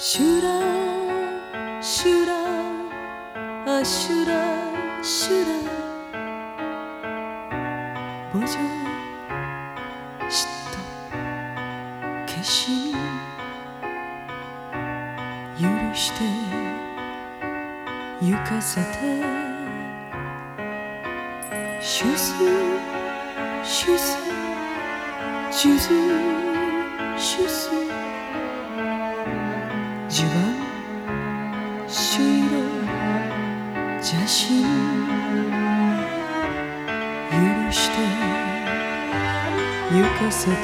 シュラシュラあシュラシュラ。墓場嫉妬消し許して行かせてシュスシュスジュズシュス。自分主の邪心許して行かせて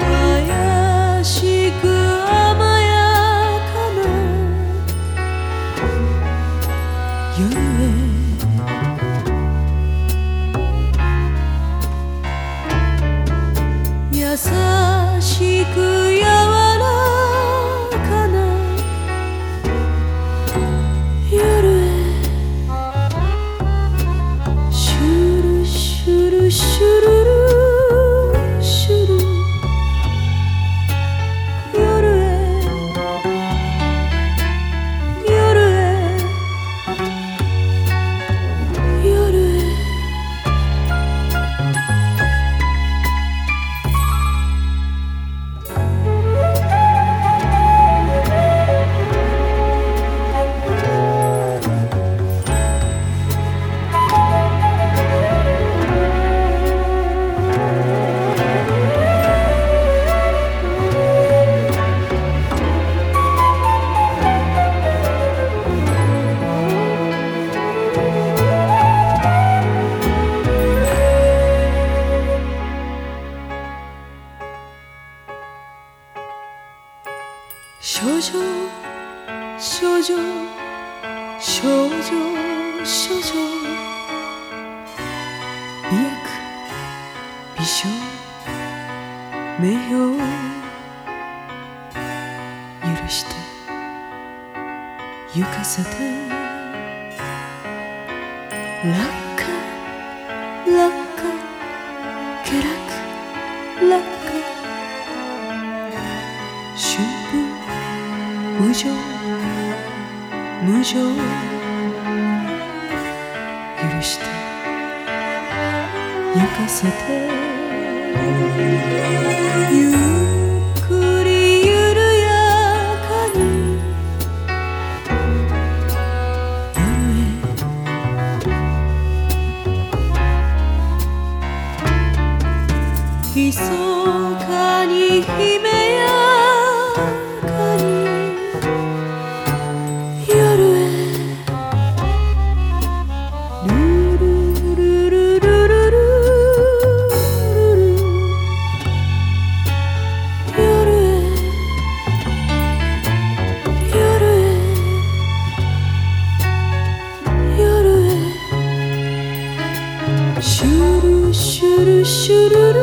怪しく甘やかな夜へ優しく優 shuru 少女少女少女少女。美薬美少名誉許して行かせて。落下無情無情許して。行かせて。ゆっくり緩やかに。夜へ。密かに姫や should